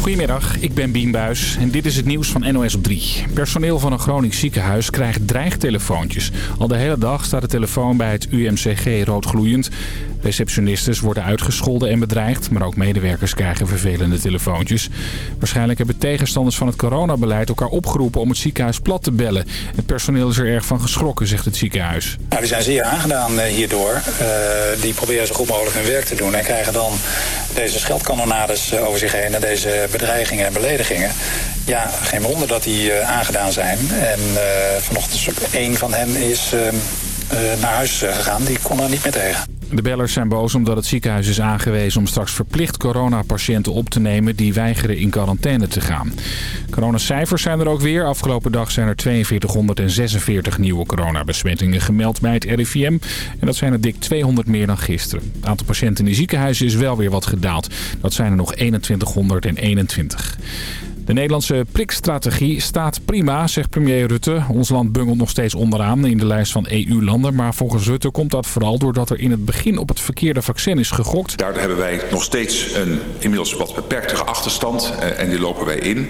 Goedemiddag, ik ben Bien Buis en dit is het nieuws van NOS op 3. Personeel van een Gronings ziekenhuis krijgt dreigtelefoontjes. Al de hele dag staat de telefoon bij het UMCG roodgloeiend. Receptionistes worden uitgescholden en bedreigd, maar ook medewerkers krijgen vervelende telefoontjes. Waarschijnlijk hebben tegenstanders van het coronabeleid elkaar opgeroepen om het ziekenhuis plat te bellen. Het personeel is er erg van geschrokken, zegt het ziekenhuis. Nou, die zijn zeer aangedaan eh, hierdoor. Uh, die proberen zo goed mogelijk hun werk te doen en krijgen dan deze scheldkanonades eh, over zich heen en deze bedreigingen en beledigingen. Ja, geen wonder dat die aangedaan zijn. En vanochtend is ook één van hen is naar huis gegaan. Die kon er niet meer tegen. De bellers zijn boos omdat het ziekenhuis is aangewezen om straks verplicht coronapatiënten op te nemen die weigeren in quarantaine te gaan. Coronacijfers zijn er ook weer. Afgelopen dag zijn er 4246 nieuwe coronabesmettingen gemeld bij het RIVM. En dat zijn er dik 200 meer dan gisteren. Het aantal patiënten in ziekenhuizen is wel weer wat gedaald. Dat zijn er nog 2121. De Nederlandse prikstrategie staat prima, zegt premier Rutte. Ons land bungelt nog steeds onderaan in de lijst van EU-landen. Maar volgens Rutte komt dat vooral doordat er in het begin op het verkeerde vaccin is gegokt. Daardoor hebben wij nog steeds een inmiddels wat beperktere achterstand eh, en die lopen wij in.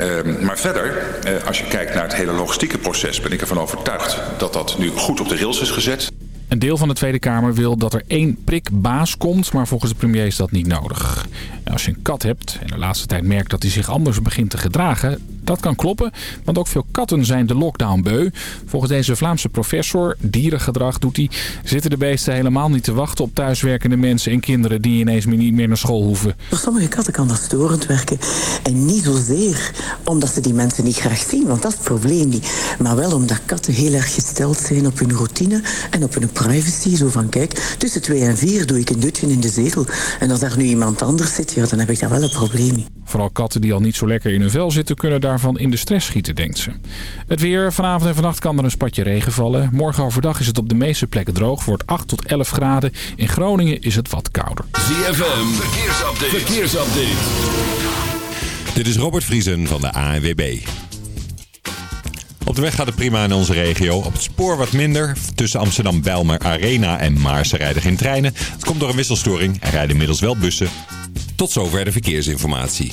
Uh, maar verder, uh, als je kijkt naar het hele logistieke proces... ben ik ervan overtuigd dat dat nu goed op de rails is gezet. Een deel van de Tweede Kamer wil dat er één prikbaas komt, maar volgens de premier is dat niet nodig. En als je een kat hebt en de laatste tijd merkt dat hij zich anders begint te gedragen, dat kan kloppen, want ook veel katten zijn de lockdown beu. Volgens deze Vlaamse professor, dierengedrag doet hij, zitten de beesten helemaal niet te wachten op thuiswerkende mensen en kinderen die ineens niet meer naar school hoeven. Voor sommige katten kan dat storend werken. En niet zozeer omdat ze die mensen niet graag zien, want dat is het probleem niet. Maar wel omdat katten heel erg gesteld zijn op hun routine en op hun privacy. Zo van, kijk, tussen twee en vier doe ik een dutje in de zetel. En als daar nu iemand anders zit, ja, dan heb ik daar wel een probleem Vooral katten die al niet zo lekker in hun vel zitten, kunnen daarvan in de stress schieten, denkt ze. Het weer. Vanavond en vannacht kan er een spatje regen vallen. Morgen overdag is het op de meeste plekken droog. Wordt 8 tot 11 graden. In Groningen is het wat kouder. ZFM. Verkeersupdate. Verkeersupdate. Dit is Robert Vriesen van de ANWB. Op de weg gaat het prima in onze regio. Op het spoor wat minder. Tussen Amsterdam, Bijlmer, Arena en Maarsen rijden geen treinen. Het komt door een wisselstoring. Er rijden inmiddels wel bussen. Tot zover de verkeersinformatie.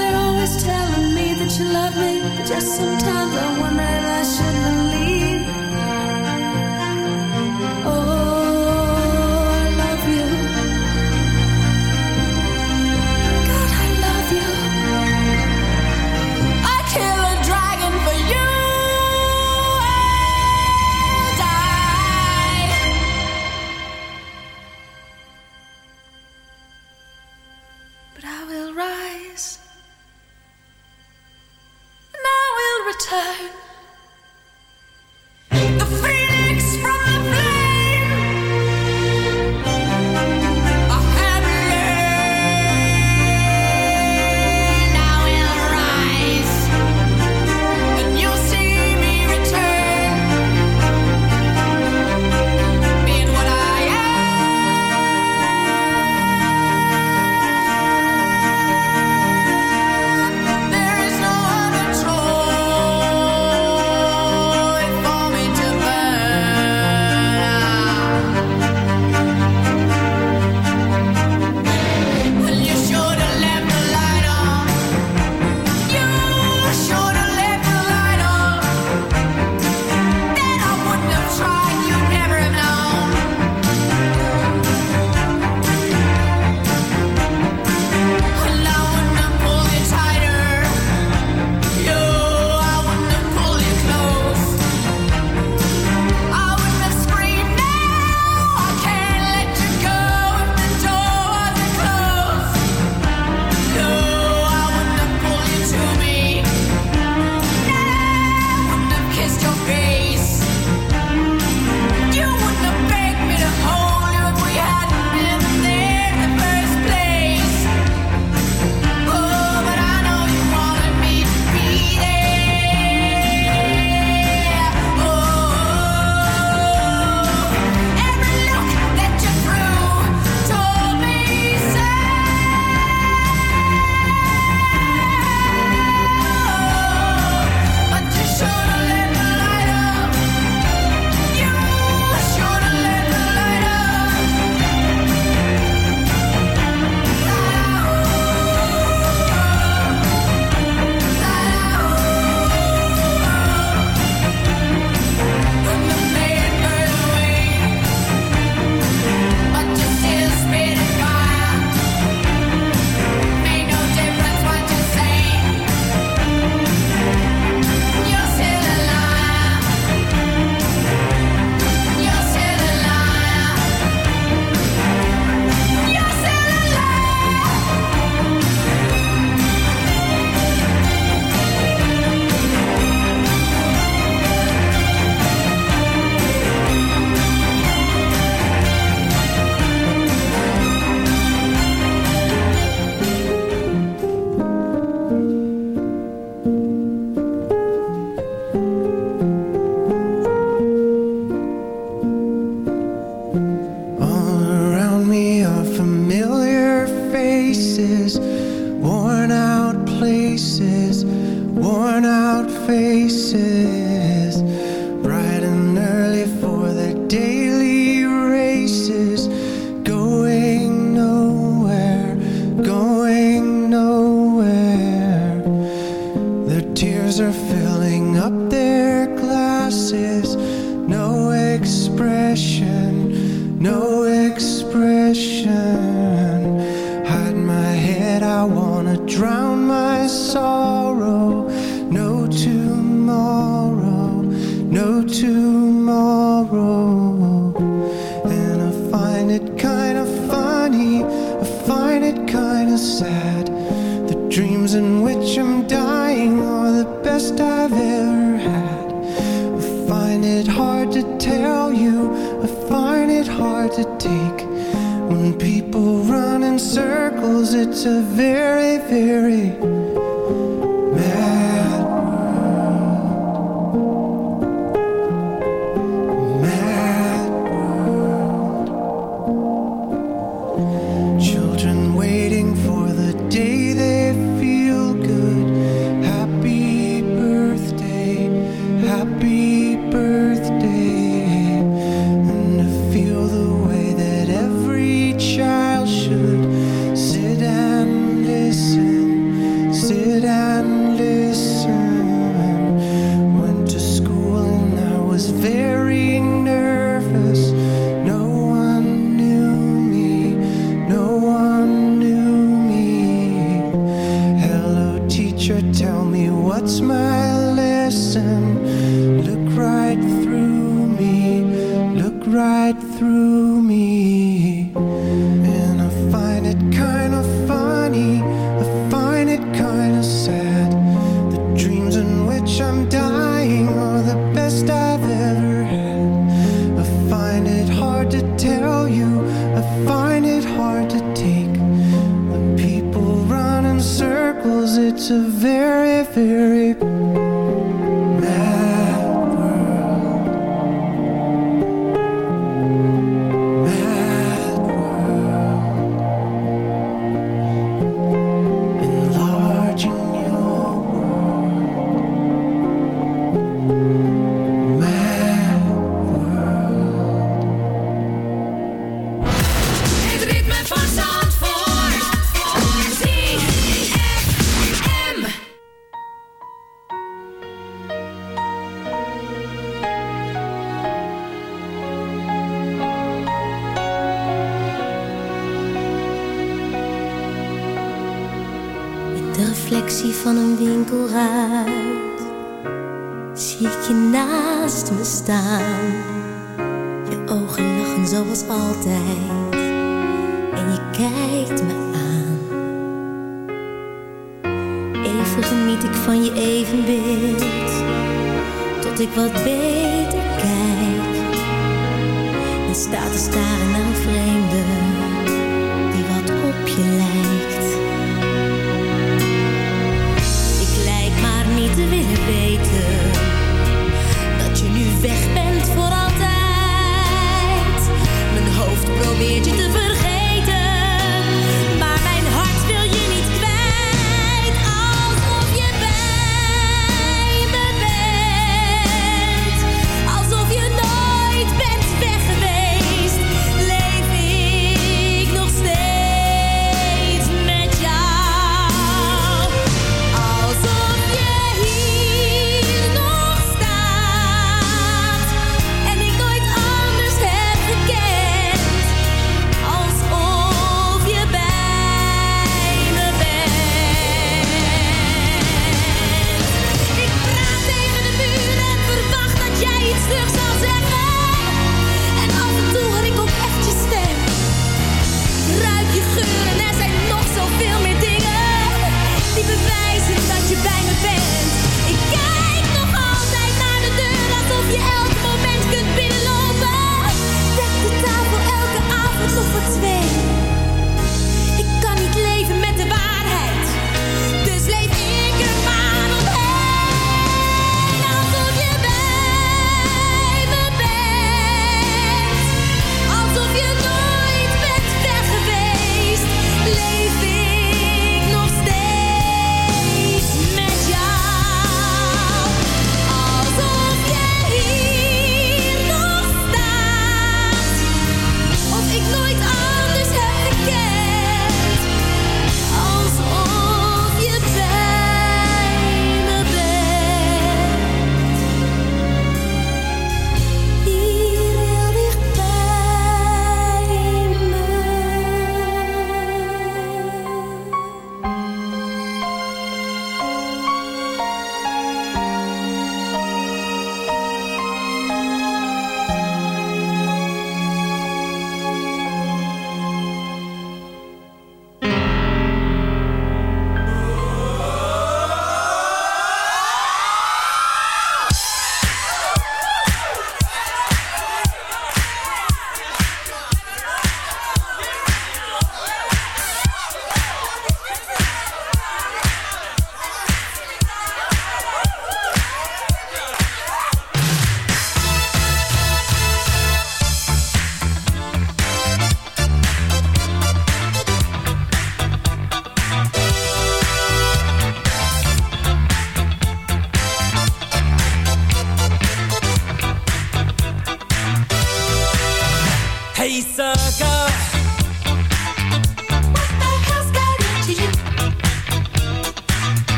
you're always Telling me that you love me, but just sometimes I wonder if I should believe.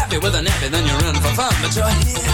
happy with a nappy, then you're in for fun. But you're here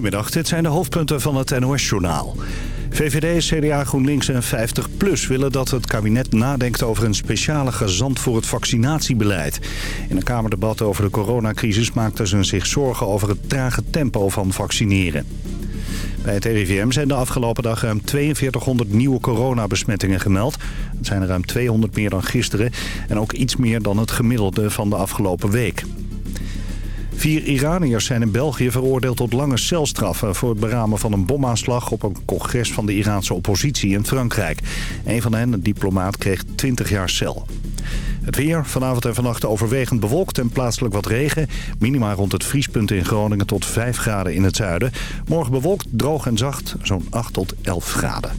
Goedemiddag, dit zijn de hoofdpunten van het NOS-journaal. VVD, CDA, GroenLinks en 50PLUS willen dat het kabinet nadenkt over een speciale gezant voor het vaccinatiebeleid. In een Kamerdebat over de coronacrisis maakten ze zich zorgen over het trage tempo van vaccineren. Bij het RIVM zijn de afgelopen dag ruim 4200 nieuwe coronabesmettingen gemeld. Het zijn er ruim 200 meer dan gisteren en ook iets meer dan het gemiddelde van de afgelopen week. Vier Iraniërs zijn in België veroordeeld tot lange celstraffen... voor het beramen van een bomaanslag op een congres van de Iraanse oppositie in Frankrijk. Een van hen, een diplomaat, kreeg 20 jaar cel. Het weer, vanavond en vannacht overwegend bewolkt en plaatselijk wat regen. Minima rond het vriespunt in Groningen tot 5 graden in het zuiden. Morgen bewolkt, droog en zacht, zo'n 8 tot 11 graden.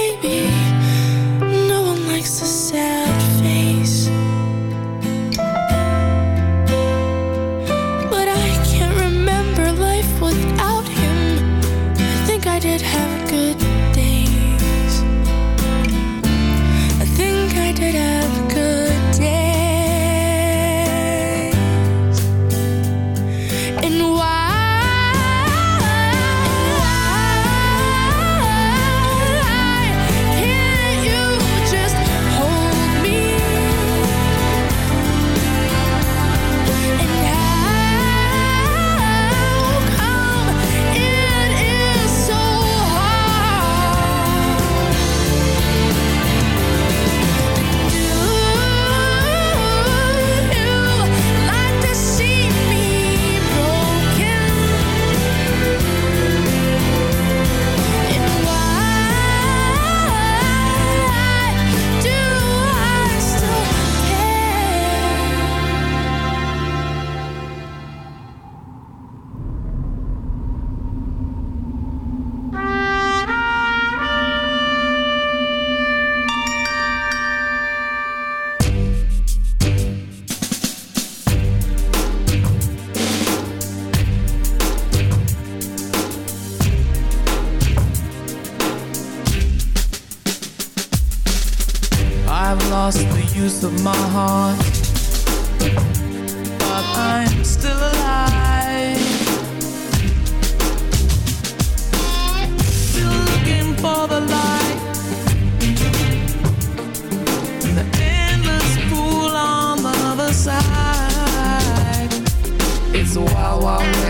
Baby. No one likes a sad wow, wow.